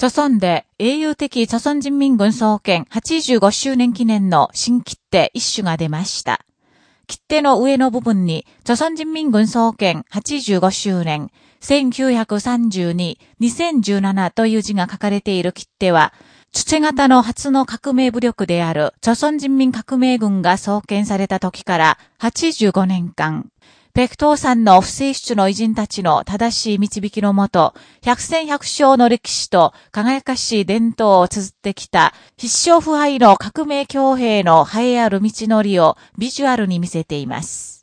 著村で英雄的著村人民軍創建85周年記念の新切手一種が出ました。切手の上の部分に、著村人民軍創建85周年、1932、2017という字が書かれている切手は、土型の初の革命武力である、著村人民革命軍が創建された時から85年間、ペクトーさんの不正室の偉人たちの正しい導きのもと、百戦百勝の歴史と輝かしい伝統を綴ってきた必勝腐敗の革命強兵の栄えある道のりをビジュアルに見せています。